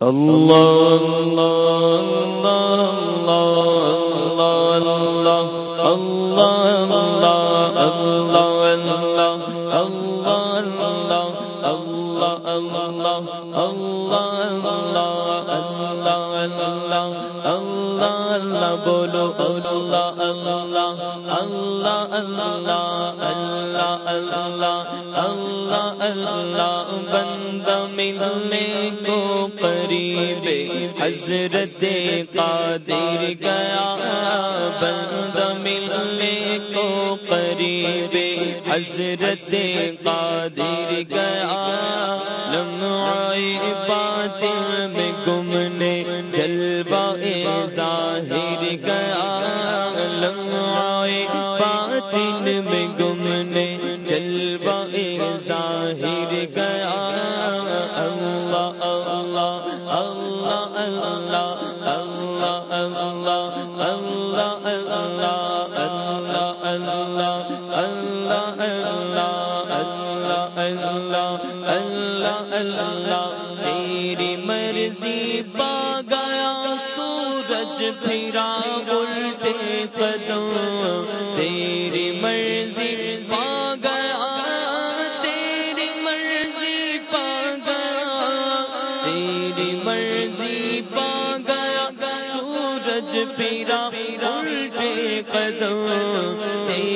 اللہ اللہ اللہ اللہ بولو اللہ اللہ اللہ اللہ اللہ اللہ اللہ اللہ بند ملنے کو قریب حضرت قادر گیا بند ملنے کو قریب حضرت قادر گیا لمعی باطل میں گمنے جلوہ ظاہر گیا لمعی باطل میں گمنے جلوہ ظاہر گیا سورج پھرا الٹے قدم، تیری مرضی پا گیا تیری مرضی پا گیا تیری مرضی پا گیا سورج پھرا الٹے قدم، تیری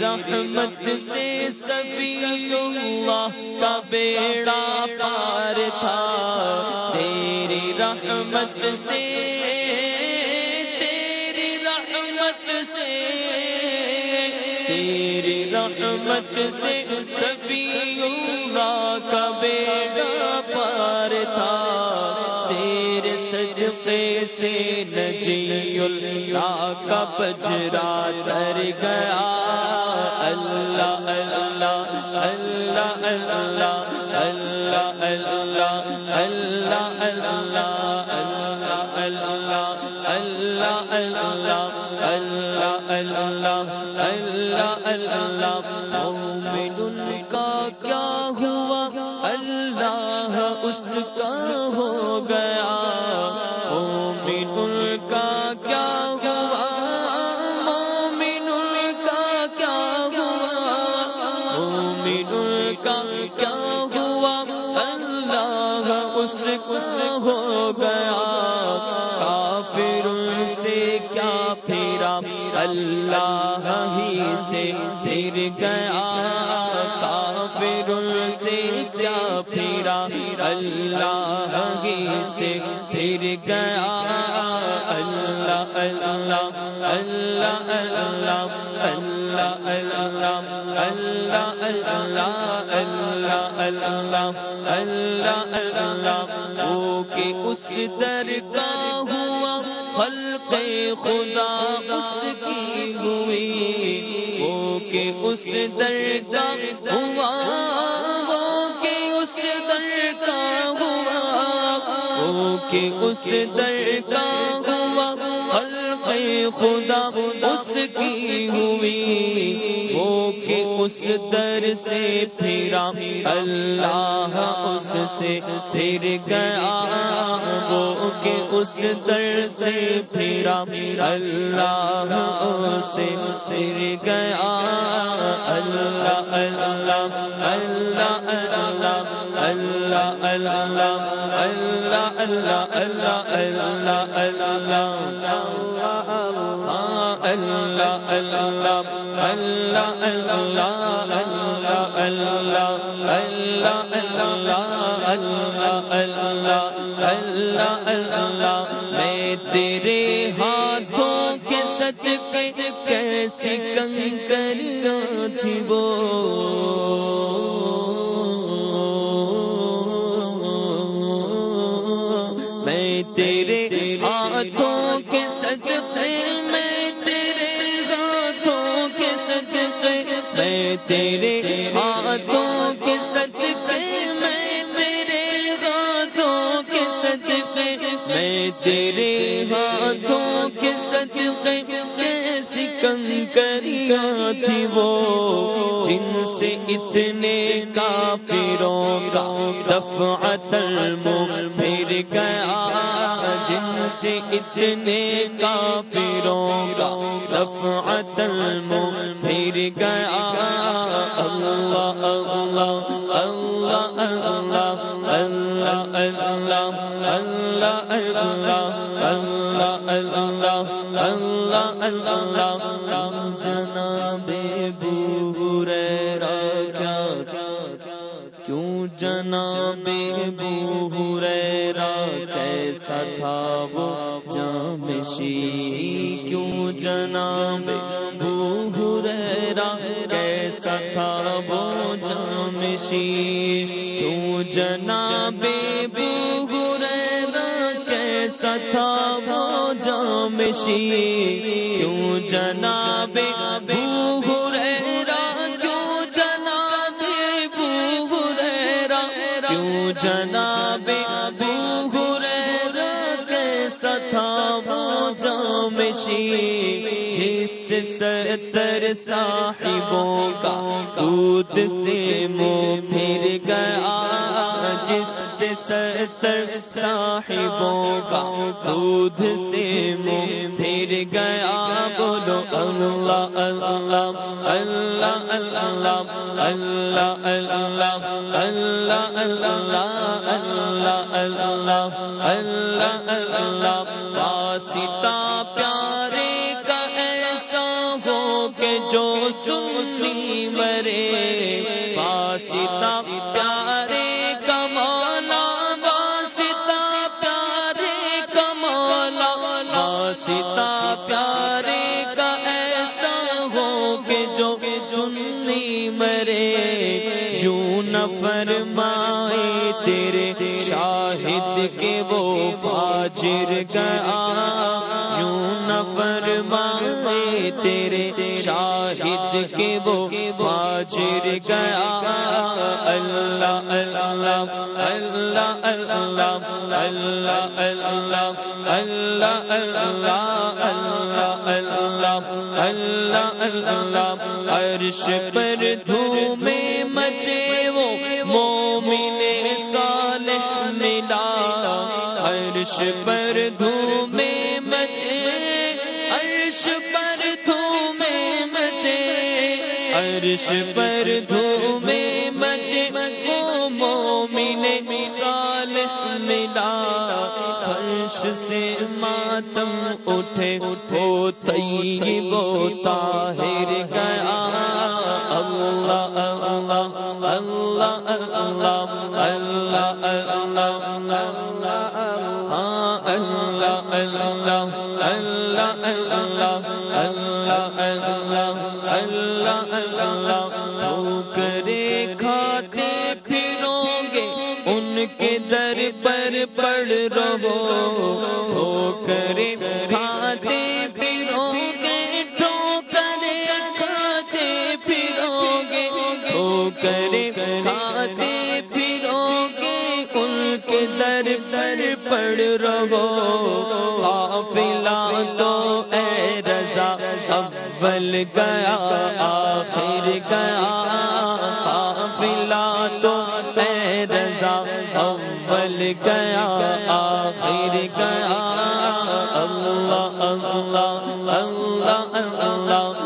رحمت سے سبھی اللہ کا بیڑا پار تھا۔ تیری رحمت سے، تیری رحمت سے، تیری رحمت سے سبھی اللہ کا بیڑا پار تھا۔ تیرے صدقے سے نجی اللہ کا بجرا تر گیا۔ اس کا ہو گیا۔ مومن کا کیا ہوا؟ مومن کا کیا ہوا؟ مومن کا کیا ہوا؟ اللہ اس کا ہو گیا۔ کافر سے کیا پھرا اللہ ہی سے سر گیا۔ سے پھرا اللہ ہی سے سر گیا اللہ اللہ اللہ اللہ اللہ اللہ اللہ اللہ اللہ اللہ اللہ اللہ وہ کہ اس در کا ہوا خلق خدا اس کی ہوئی وہ کہ اس در کا ہوا وہ کہ اس در کا ہوا خلق خدا اس کی ہوئی۔ وہ کہ اس در سے پھرا، اللہ اس سے پھر گیا۔ وہ کہ اس در سے پھیرا اللہ سے پھر گیا اللہ اللہ اللہ اللہ اللہ اللہ اللہ اللہ اللہ اللہ اللہ اللہ اللہ اللہ اللہ اللہ اللہ اللہ اللہ اللہ اللہ اللہ اللہ اللہ میں تیرے ہاتھوں کے صدقے کیسی کنکریاں تھی وہ میں تیرے میں تیرے ہاتھوں کے صدقے، میں تیرے ہاتھوں کے صدقے، میں تیرے ہاتھوں کے صدقے، کیسی کنکریاں تھی وہ؟ جن سے اس نے کافروں کا دفعت المم پھر گیا سے اس نے کافروں کا دفعت پھر گیا اللہ اللہ اللہ اللہ اللہ اللہ اللہ اللہ اللہ اللہ اللہ اللہ جناب بو جناب بو ریرا کیسا تھا وہ؟ جامشی کیوں جناب بو ریرا کیسا تھا وہ؟ جامشی کیوں جناب بو ریرا کیسا تھا وہ؟ جامشی کیوں جناب بو جناب جس سر سر صاحبوں کا دودھ سے منہ پھر گیا۔ جس سے سر سر صاحبوں کا دودھ سے منہ پھر گیا بولو اللہ اللہ اللہ اللہ اللہ اللہ اللہ اللہ اللہ اللہ اللہ اللہ واسطہ پیارے کا ایسا ہو کہ جو سنی مرے واسطہ پیارے شاہد کے وہ فاجر گیا یوں نہ فرمائے تیرے شاہد کے وہ فاجر گیا اللہ اللہ اللہ اللہ اللہ اللہ اللہ اللہ اللہ اللہ اللہ عرش پر دھومے مچے وہ مومن ملا عرش پر دھومے مچے، عرش پر دھومے مچے، عرش پر دھومے مچے، وہ مومن صالح ملا فرش سے ماتم اٹھے، وہ طیب و طاہر گیا۔ کے در پر پڑ رہو ٹھوکرے کھاتے پھرو رہو قافلہ تو اے رضا اول گیا آخر گیا قافلہ تو اے رضا اول گیا آخر گیا اللہ اللہ اللہ اللہ اللہ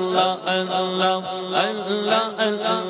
اللہ اللہ اللہ اللہ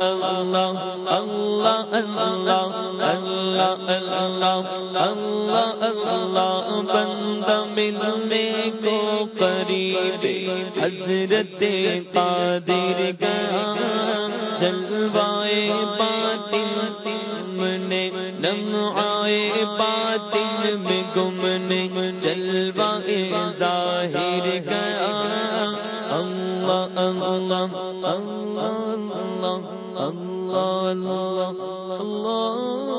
اللہ اللہ اللہ اللہ اللہ اللہ اللہ کو قریب حضرت قادر گیا جلوائے پان نے آئے باطن میں گم نہیں جلوہ ظاہر گیا اللہ اللہ اللہ اللہ اللہ اللہ